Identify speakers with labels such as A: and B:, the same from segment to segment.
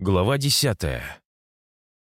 A: Глава десятая.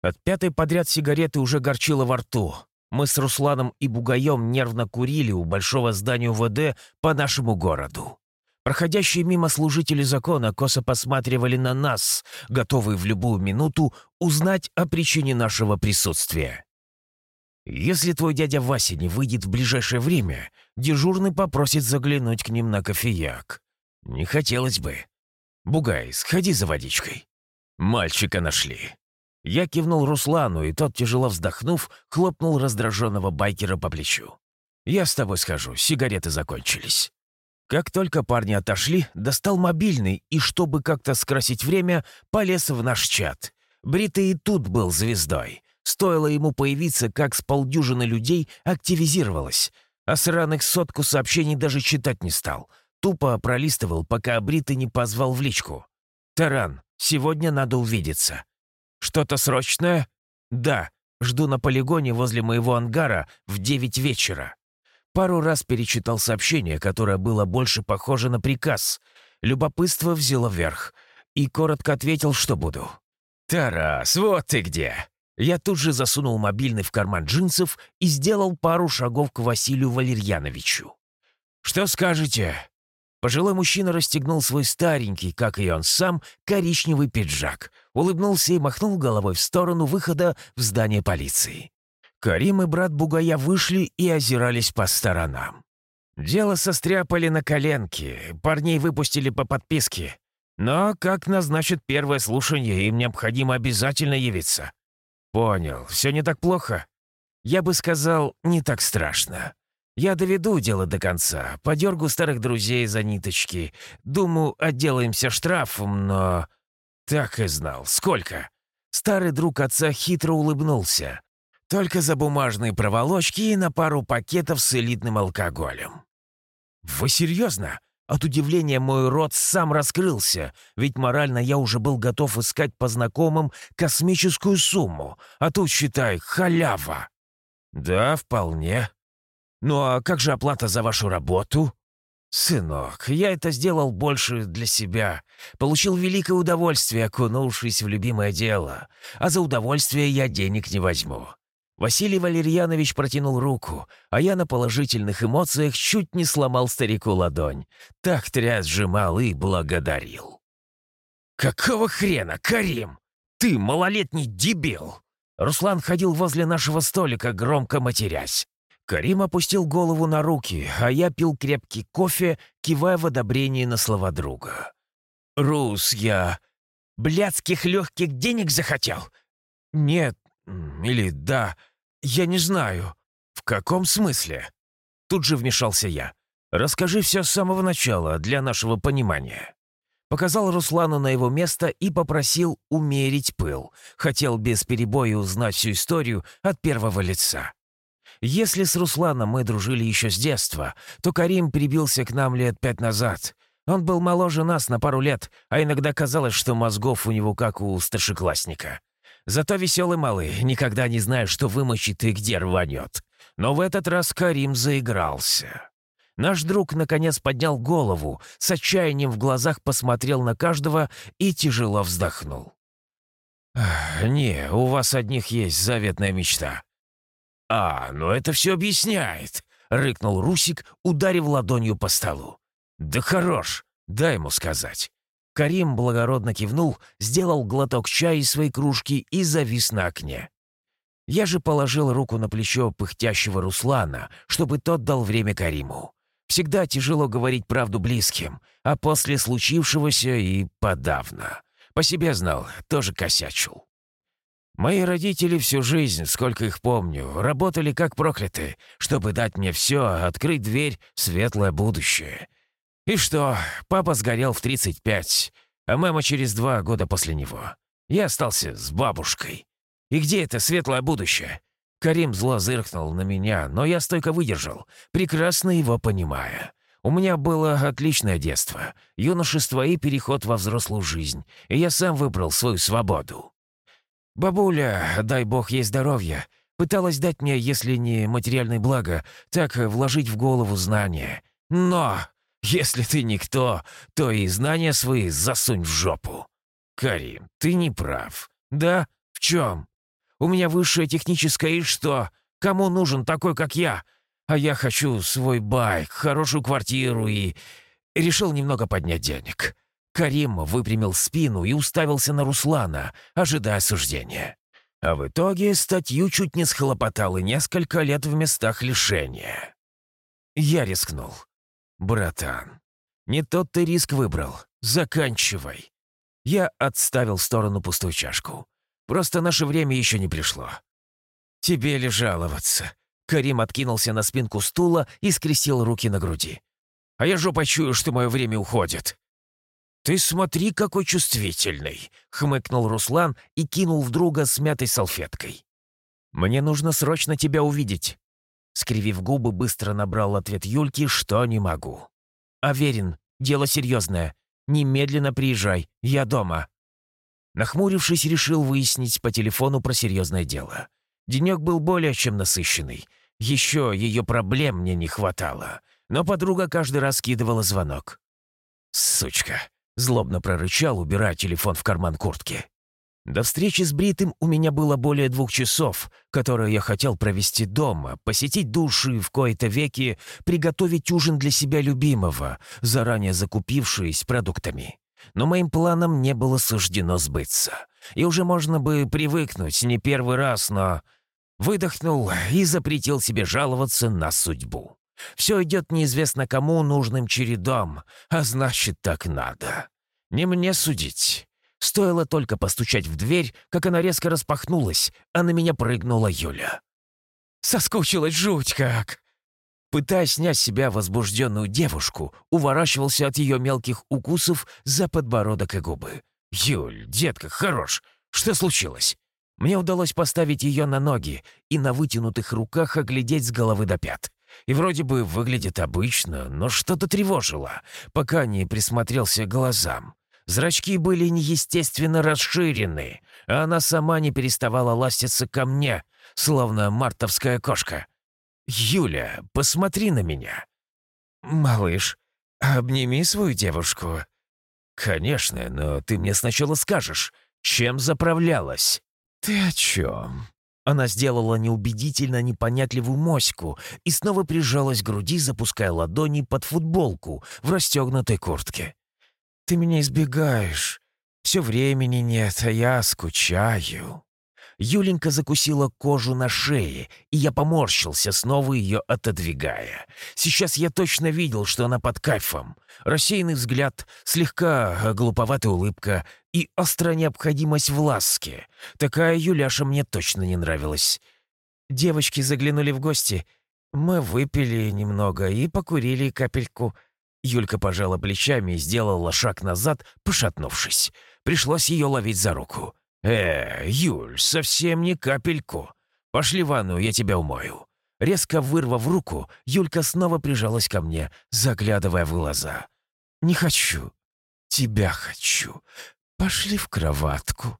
A: От пятой подряд сигареты уже горчило во рту. Мы с Русланом и Бугаем нервно курили у большого здания УВД по нашему городу. Проходящие мимо служители закона косо посматривали на нас, готовые в любую минуту узнать о причине нашего присутствия. Если твой дядя Вася не выйдет в ближайшее время, дежурный попросит заглянуть к ним на кофеяк. Не хотелось бы. Бугай, сходи за водичкой. Мальчика нашли. Я кивнул Руслану, и тот, тяжело вздохнув, хлопнул раздраженного байкера по плечу. «Я с тобой схожу, сигареты закончились». Как только парни отошли, достал мобильный и, чтобы как-то скрасить время, полез в наш чат. Бритый и тут был звездой. Стоило ему появиться, как с полдюжины людей активизировалось. А сраных сотку сообщений даже читать не стал. Тупо пролистывал, пока Бритый не позвал в личку. «Таран, Сегодня надо увидеться. Что-то срочное? Да, жду на полигоне возле моего ангара в девять вечера. Пару раз перечитал сообщение, которое было больше похоже на приказ. Любопытство взяло верх. И коротко ответил, что буду. «Тарас, вот ты где!» Я тут же засунул мобильный в карман джинсов и сделал пару шагов к Василию Валерьяновичу. «Что скажете?» Пожилой мужчина расстегнул свой старенький, как и он сам, коричневый пиджак, улыбнулся и махнул головой в сторону выхода в здание полиции. Карим и брат Бугая вышли и озирались по сторонам. Дело состряпали на коленке, парней выпустили по подписке. Но как назначат первое слушание, им необходимо обязательно явиться. Понял, все не так плохо. Я бы сказал, не так страшно. Я доведу дело до конца, подергу старых друзей за ниточки. Думаю, отделаемся штрафом, но... Так и знал. Сколько? Старый друг отца хитро улыбнулся. Только за бумажные проволочки и на пару пакетов с элитным алкоголем. «Вы серьезно?» От удивления мой рот сам раскрылся, ведь морально я уже был готов искать по знакомым космическую сумму, а тут, считай, халява. «Да, вполне», «Ну а как же оплата за вашу работу?» «Сынок, я это сделал больше для себя. Получил великое удовольствие, окунувшись в любимое дело. А за удовольствие я денег не возьму». Василий Валерьянович протянул руку, а я на положительных эмоциях чуть не сломал старику ладонь. Так тряс сжимал и благодарил. «Какого хрена, Карим? Ты малолетний дебил!» Руслан ходил возле нашего столика, громко матерясь. Карим опустил голову на руки, а я пил крепкий кофе, кивая в одобрении на слова друга. «Рус, я... блядских легких денег захотел?» «Нет, или да, я не знаю». «В каком смысле?» Тут же вмешался я. «Расскажи все с самого начала, для нашего понимания». Показал Руслану на его место и попросил умерить пыл. Хотел без перебоя узнать всю историю от первого лица. Если с Русланом мы дружили еще с детства, то Карим прибился к нам лет пять назад. Он был моложе нас на пару лет, а иногда казалось, что мозгов у него как у старшеклассника. Зато веселый малый, никогда не знаешь, что вымочит и где рванет. Но в этот раз Карим заигрался. Наш друг, наконец, поднял голову, с отчаянием в глазах посмотрел на каждого и тяжело вздохнул. «Не, у вас одних есть заветная мечта. «А, ну это все объясняет», — рыкнул Русик, ударив ладонью по столу. «Да хорош, дай ему сказать». Карим благородно кивнул, сделал глоток чая из своей кружки и завис на окне. Я же положил руку на плечо пыхтящего Руслана, чтобы тот дал время Кариму. Всегда тяжело говорить правду близким, а после случившегося и подавно. По себе знал, тоже косячил. Мои родители всю жизнь, сколько их помню, работали как проклятые, чтобы дать мне все, открыть дверь в светлое будущее. И что, папа сгорел в 35, а мама через два года после него. Я остался с бабушкой. И где это светлое будущее? Карим зло зыркнул на меня, но я стойко выдержал, прекрасно его понимая. У меня было отличное детство, юношество и переход во взрослую жизнь, и я сам выбрал свою свободу. Бабуля, дай бог ей здоровья, пыталась дать мне, если не материальное благо, так вложить в голову знания. Но, если ты никто, то и знания свои засунь в жопу. «Карим, ты не прав». «Да? В чем? У меня высшее техническое и что? Кому нужен такой, как я? А я хочу свой байк, хорошую квартиру и...» Решил немного поднять денег. Карим выпрямил спину и уставился на Руслана, ожидая осуждения. А в итоге статью чуть не схлопотал и несколько лет в местах лишения. Я рискнул. «Братан, не тот ты риск выбрал. Заканчивай». Я отставил в сторону пустую чашку. Просто наше время еще не пришло. «Тебе ли жаловаться?» Карим откинулся на спинку стула и скрестил руки на груди. «А я жопа чую, что мое время уходит». «Ты смотри, какой чувствительный!» — хмыкнул Руслан и кинул в друга смятой салфеткой. «Мне нужно срочно тебя увидеть». Скривив губы, быстро набрал ответ Юльки, что не могу. «Аверин, дело серьезное. Немедленно приезжай, я дома». Нахмурившись, решил выяснить по телефону про серьезное дело. Денек был более чем насыщенный. Еще ее проблем мне не хватало. Но подруга каждый раз скидывала звонок. «Сучка!» — злобно прорычал, убирая телефон в карман куртки. До встречи с Бритым у меня было более двух часов, которые я хотел провести дома, посетить души в кои-то веки, приготовить ужин для себя любимого, заранее закупившись продуктами. Но моим планам не было суждено сбыться. И уже можно бы привыкнуть не первый раз, но... Выдохнул и запретил себе жаловаться на судьбу. Все идет неизвестно кому нужным чередом, а значит, так надо. Не мне судить. Стоило только постучать в дверь, как она резко распахнулась, а на меня прыгнула Юля. Соскучилась жуть как. Пытаясь снять с себя возбужденную девушку, уворачивался от ее мелких укусов за подбородок и губы. «Юль, детка, хорош! Что случилось?» Мне удалось поставить ее на ноги и на вытянутых руках оглядеть с головы до пят. И вроде бы выглядит обычно, но что-то тревожило, пока не присмотрелся к глазам. Зрачки были неестественно расширены, а она сама не переставала ластиться ко мне, словно мартовская кошка. «Юля, посмотри на меня». «Малыш, обними свою девушку». «Конечно, но ты мне сначала скажешь, чем заправлялась?» «Ты о чем?» Она сделала неубедительно непонятливую моську и снова прижалась к груди, запуская ладони под футболку в расстегнутой куртке. «Ты меня избегаешь. Все времени нет, а я скучаю». Юленька закусила кожу на шее, и я поморщился, снова ее отодвигая. Сейчас я точно видел, что она под кайфом. Рассеянный взгляд, слегка э, глуповатая улыбка и острая необходимость в ласке. Такая Юляша мне точно не нравилась. Девочки заглянули в гости. Мы выпили немного и покурили капельку. Юлька пожала плечами и сделала шаг назад, пошатнувшись. Пришлось ее ловить за руку. «Э, Юль, совсем не капельку. Пошли в ванну, я тебя умою». Резко вырвав руку, Юлька снова прижалась ко мне, заглядывая в глаза. «Не хочу. Тебя хочу. Пошли в кроватку».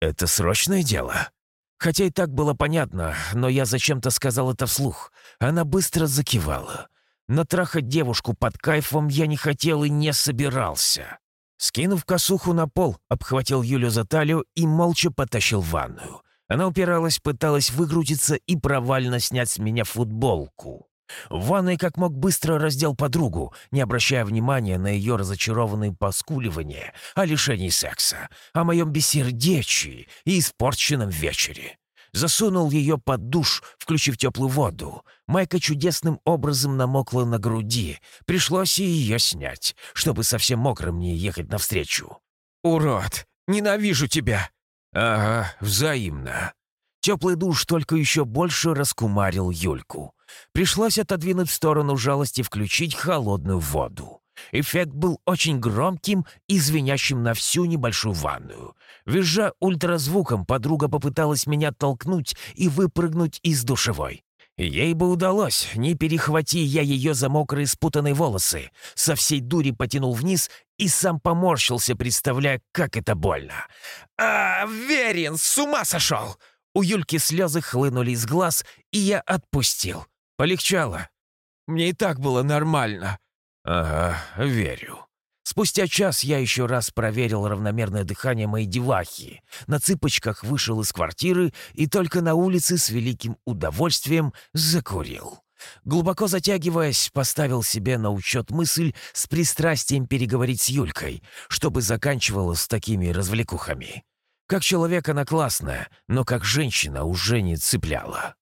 A: «Это срочное дело?» Хотя и так было понятно, но я зачем-то сказал это вслух. Она быстро закивала. Натрахать девушку под кайфом я не хотел и не собирался. Скинув косуху на пол, обхватил Юлю за талию и молча потащил в ванную. Она упиралась, пыталась выкрутиться и провально снять с меня футболку. В ванной как мог быстро раздел подругу, не обращая внимания на ее разочарованные поскуливания о лишении секса, о моем бессердечии и испорченном вечере. Засунул ее под душ, включив теплую воду. Майка чудесным образом намокла на груди. Пришлось ее снять, чтобы совсем мокрым не ехать навстречу. «Урод! Ненавижу тебя!» «Ага, взаимно». Теплый душ только еще больше раскумарил Юльку. Пришлось отодвинуть в сторону жалости включить холодную воду. Эффект был очень громким и звенящим на всю небольшую ванную. Визжа ультразвуком, подруга попыталась меня толкнуть и выпрыгнуть из душевой. Ей бы удалось, не перехвати я ее за мокрые спутанные волосы. Со всей дури потянул вниз и сам поморщился, представляя, как это больно. «А, Верин, с ума сошел!» У Юльки слезы хлынули из глаз, и я отпустил. Полегчало. Мне и так было нормально. «Ага, верю». Спустя час я еще раз проверил равномерное дыхание моей девахи, на цыпочках вышел из квартиры и только на улице с великим удовольствием закурил. Глубоко затягиваясь, поставил себе на учет мысль с пристрастием переговорить с Юлькой, чтобы заканчивалось с такими развлекухами. Как человек она классная, но как женщина уже не цепляла.